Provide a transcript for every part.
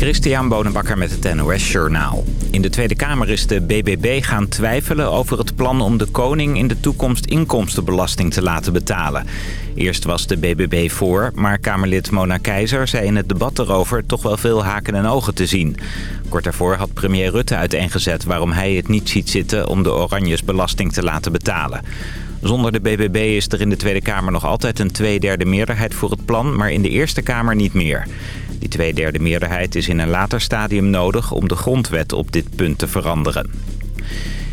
Christian Bonenbakker met het NOS Journaal. In de Tweede Kamer is de BBB gaan twijfelen over het plan om de koning in de toekomst inkomstenbelasting te laten betalen. Eerst was de BBB voor, maar Kamerlid Mona Keizer zei in het debat erover toch wel veel haken en ogen te zien. Kort daarvoor had premier Rutte uiteengezet waarom hij het niet ziet zitten om de Oranjes belasting te laten betalen. Zonder de BBB is er in de Tweede Kamer nog altijd een tweederde meerderheid voor het plan, maar in de Eerste Kamer niet meer. Die tweederde meerderheid is in een later stadium nodig om de grondwet op dit punt te veranderen.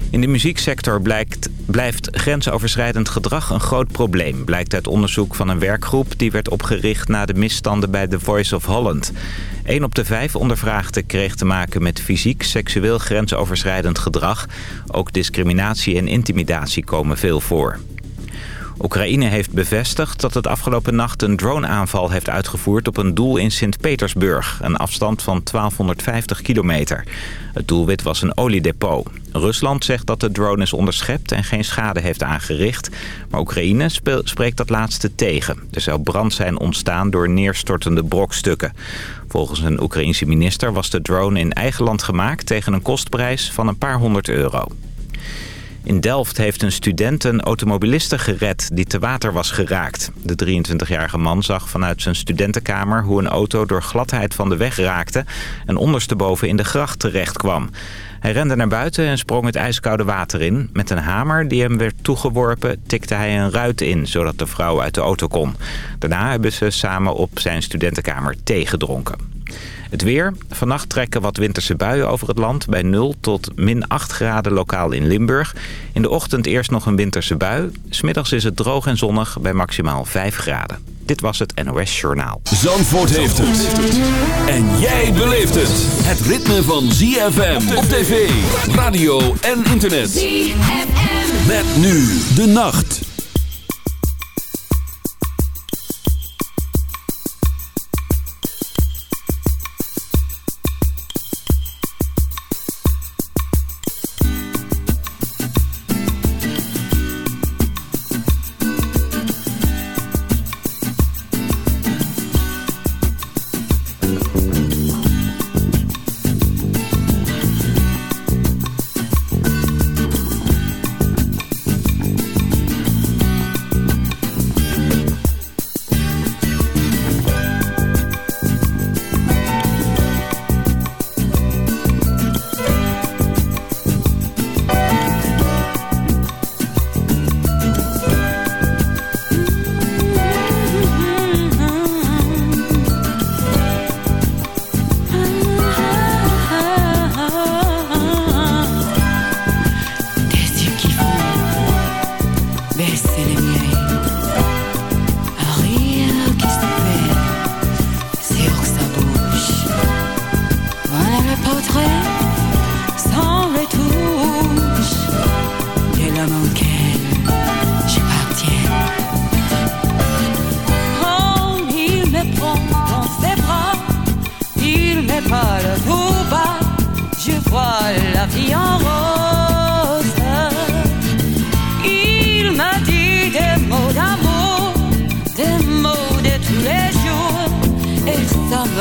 In de muzieksector blijkt, blijft grensoverschrijdend gedrag een groot probleem... blijkt uit onderzoek van een werkgroep die werd opgericht na de misstanden bij The Voice of Holland. Een op de vijf ondervraagden kreeg te maken met fysiek, seksueel grensoverschrijdend gedrag. Ook discriminatie en intimidatie komen veel voor. Oekraïne heeft bevestigd dat het afgelopen nacht een droneaanval heeft uitgevoerd op een doel in Sint-Petersburg, een afstand van 1250 kilometer. Het doelwit was een oliedepot. Rusland zegt dat de drone is onderschept en geen schade heeft aangericht, maar Oekraïne spreekt dat laatste tegen. Er zou brand zijn ontstaan door neerstortende brokstukken. Volgens een Oekraïense minister was de drone in eigen land gemaakt tegen een kostprijs van een paar honderd euro. In Delft heeft een student een automobiliste gered die te water was geraakt. De 23-jarige man zag vanuit zijn studentenkamer hoe een auto door gladheid van de weg raakte... en ondersteboven in de gracht terecht kwam. Hij rende naar buiten en sprong het ijskoude water in. Met een hamer die hem werd toegeworpen tikte hij een ruit in... zodat de vrouw uit de auto kon. Daarna hebben ze samen op zijn studentenkamer thee gedronken. Het weer. Vannacht trekken wat winterse buien over het land bij 0 tot min 8 graden lokaal in Limburg. In de ochtend eerst nog een winterse bui. Smiddags is het droog en zonnig bij maximaal 5 graden. Dit was het NOS Journaal. Zandvoort heeft het. En jij beleeft het. Het ritme van ZFM op tv, radio en internet. ZFM. Met nu de nacht.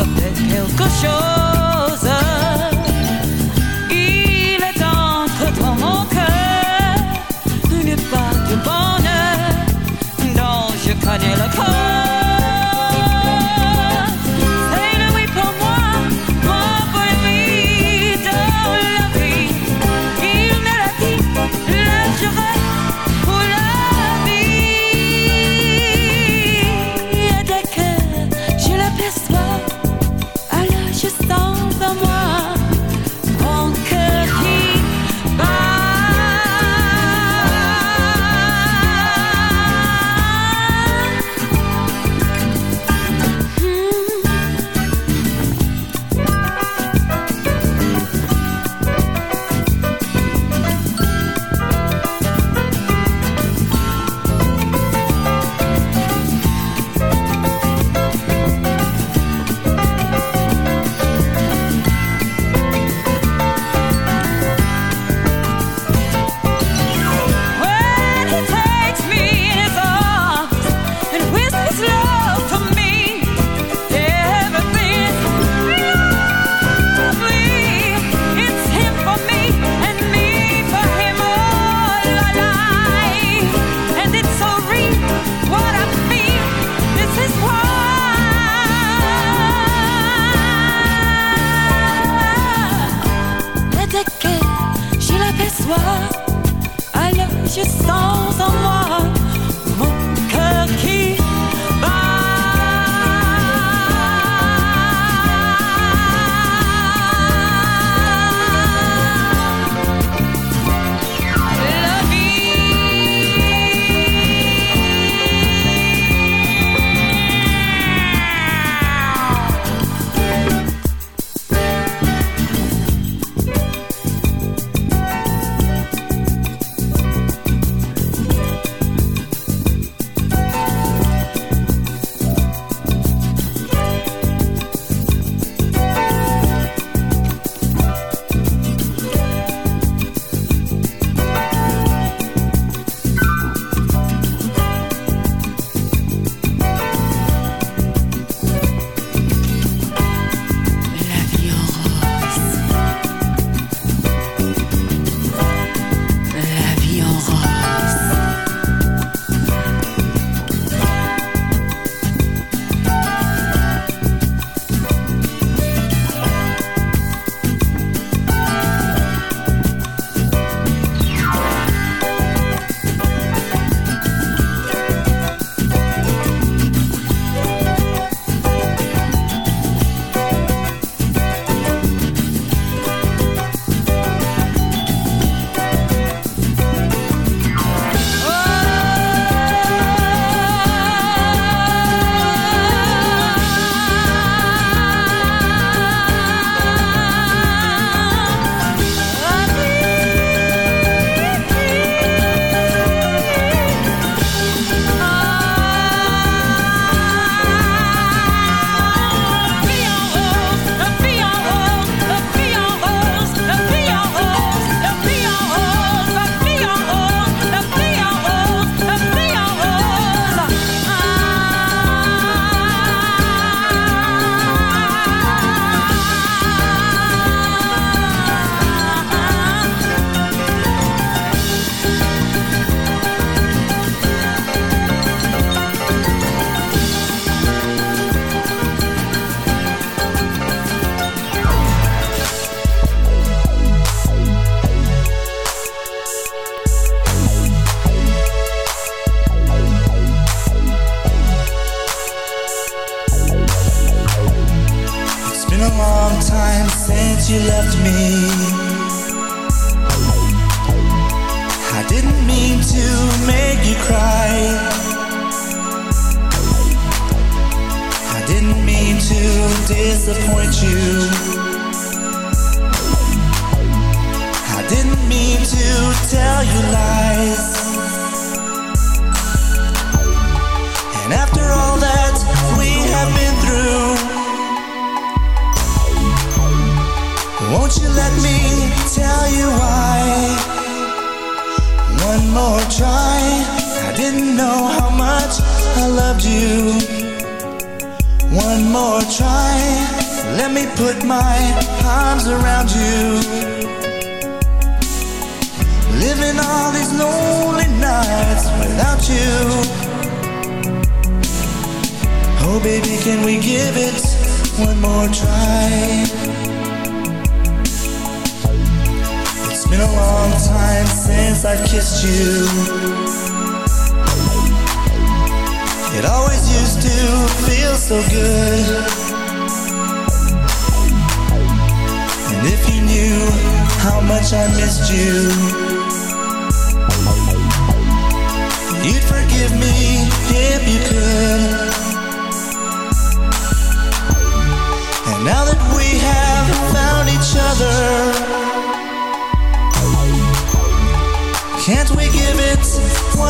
Quelque chose.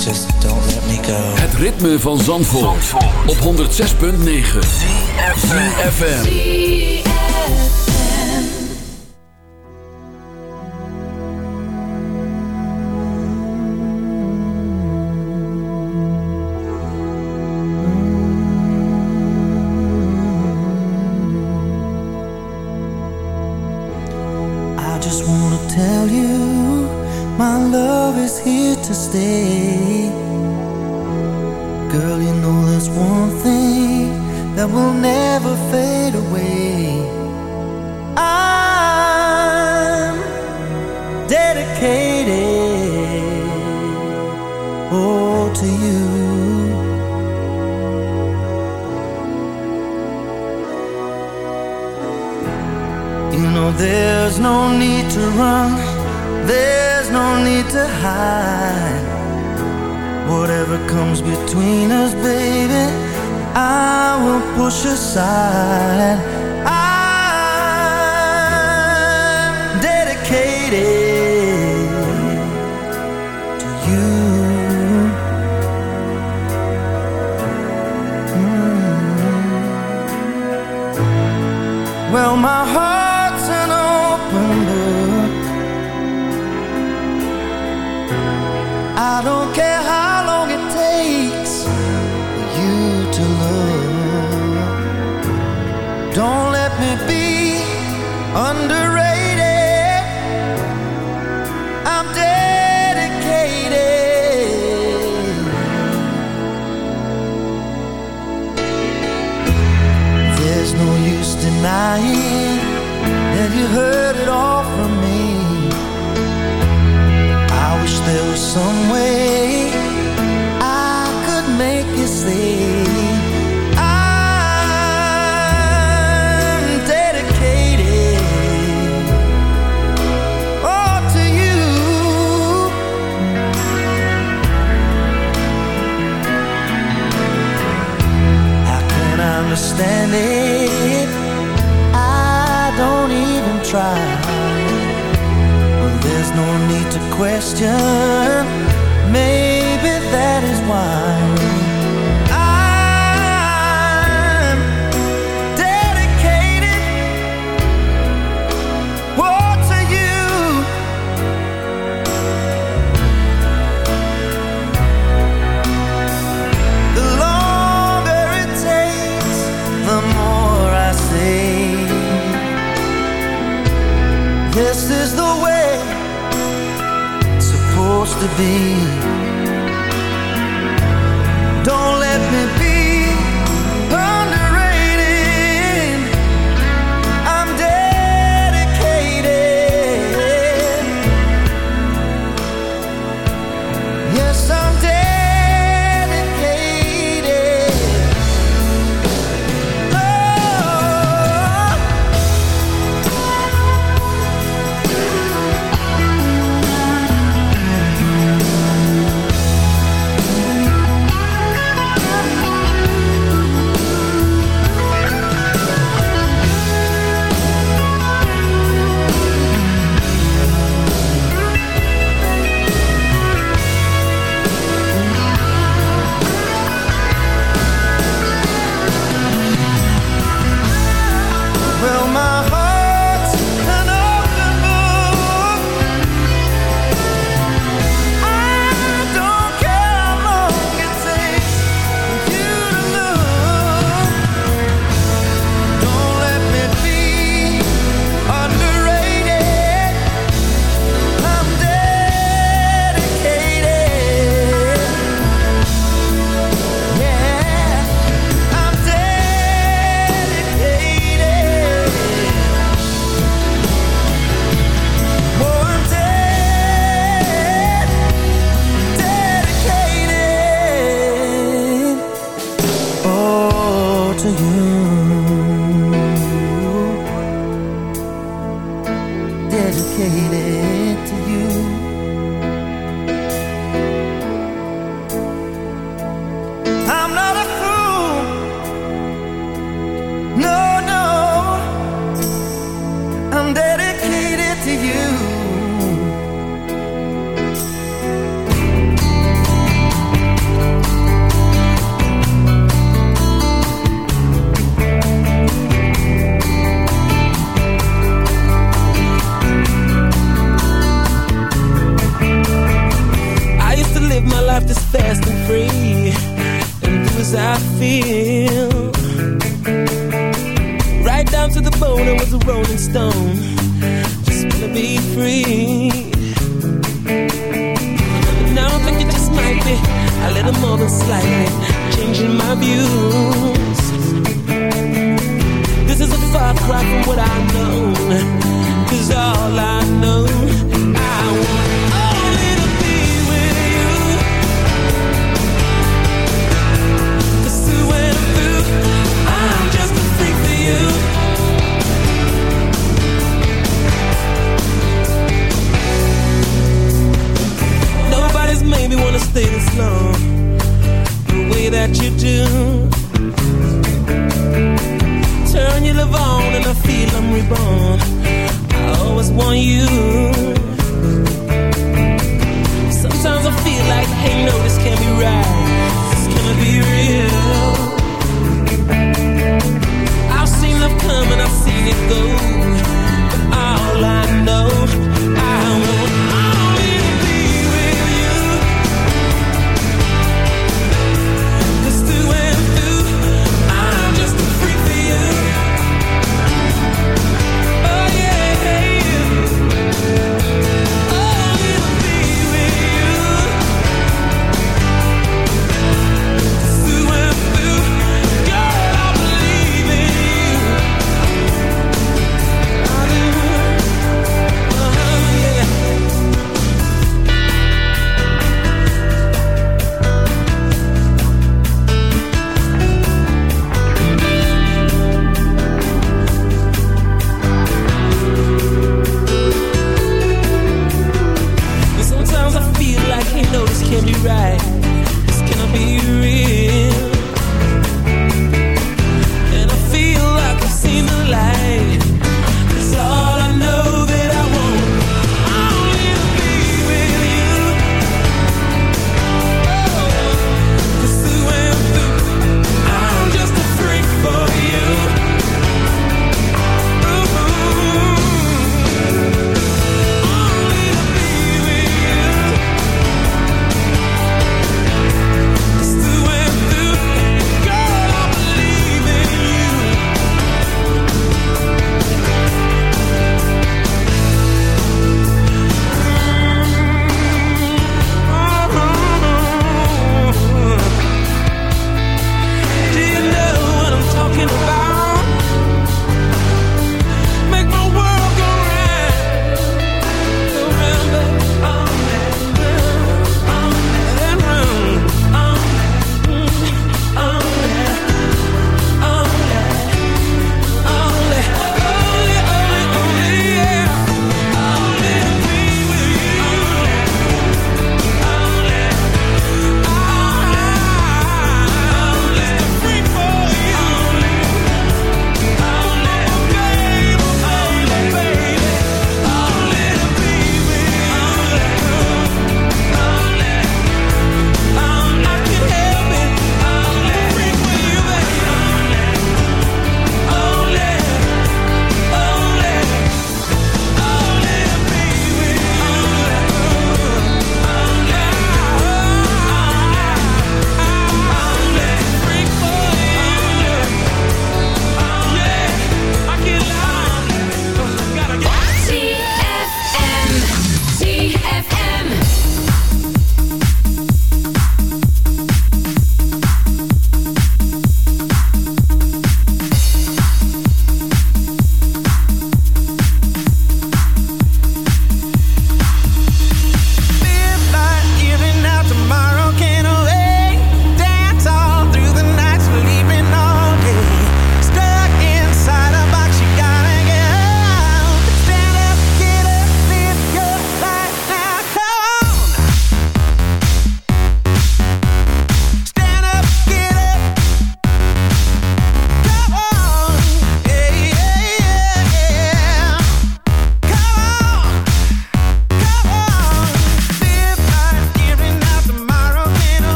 just don't let me go. Het ritme van Zandvoort, Zandvoort. op 106.9 FM.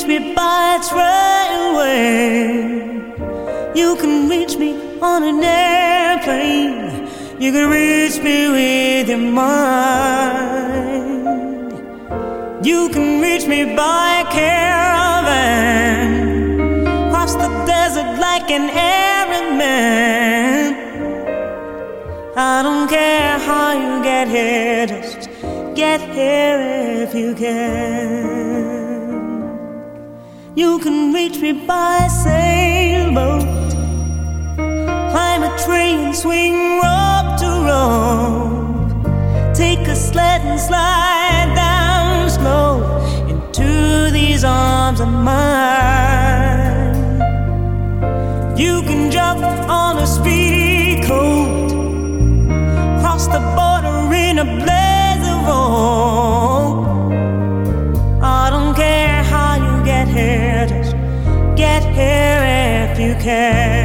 Reach me by trailway. You can reach me on an airplane. You can reach me with your mind. You can reach me by caravan. Cross the desert like an Arab man. I don't care how you get here, just get here if you can. You can reach me by sailboat, climb a train, swing rope to rope, take a sled and slide down slow into these arms of mine. You can jump on a speedy coat, cross the border in a blaze of hope. Here if you can.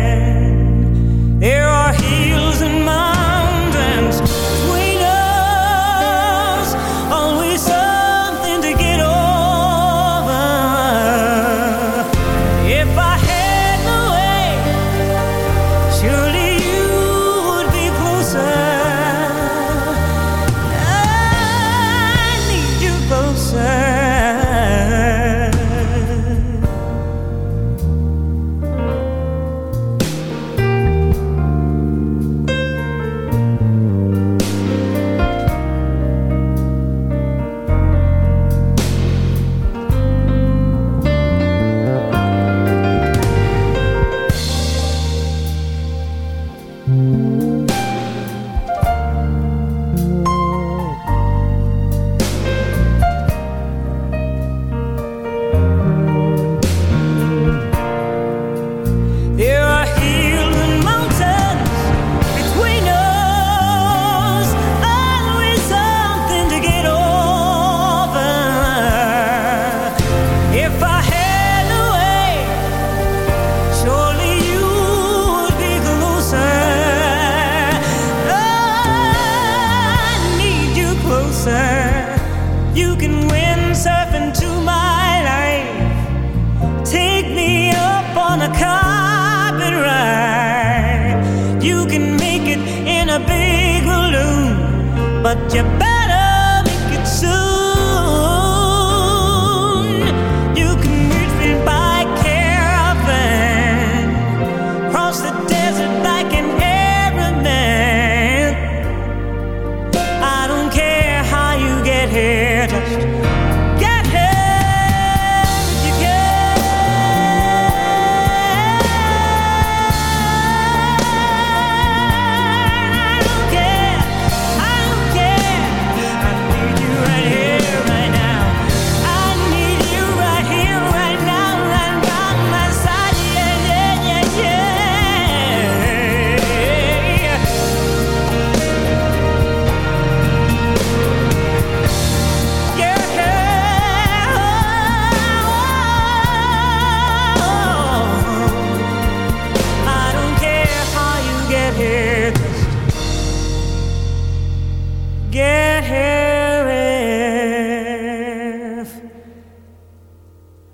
There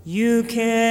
You can.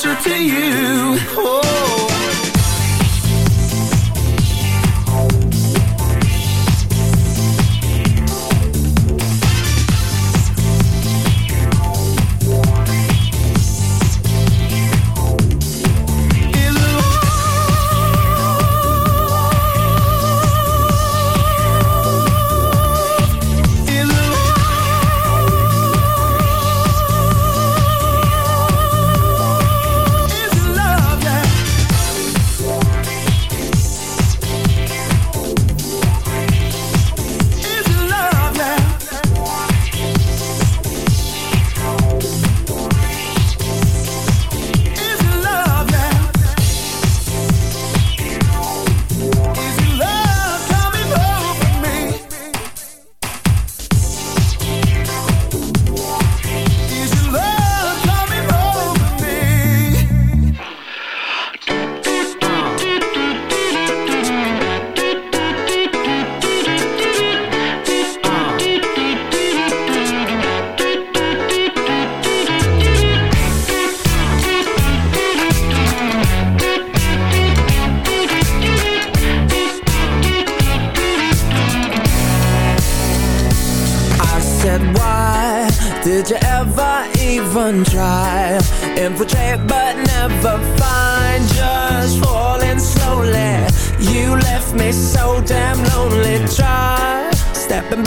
closer to you. Oh.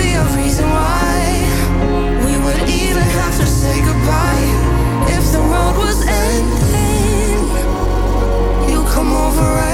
be come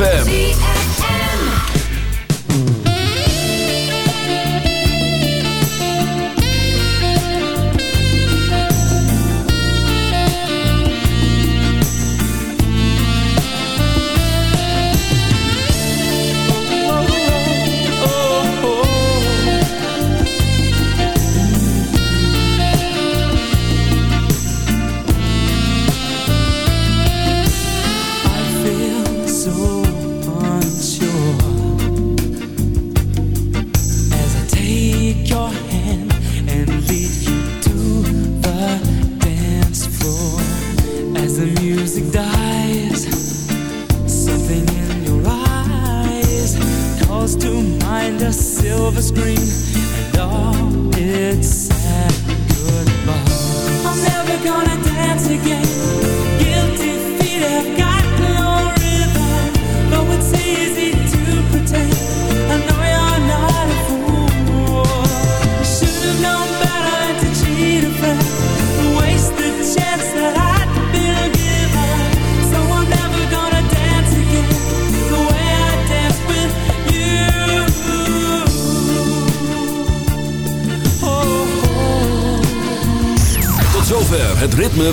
ZFM.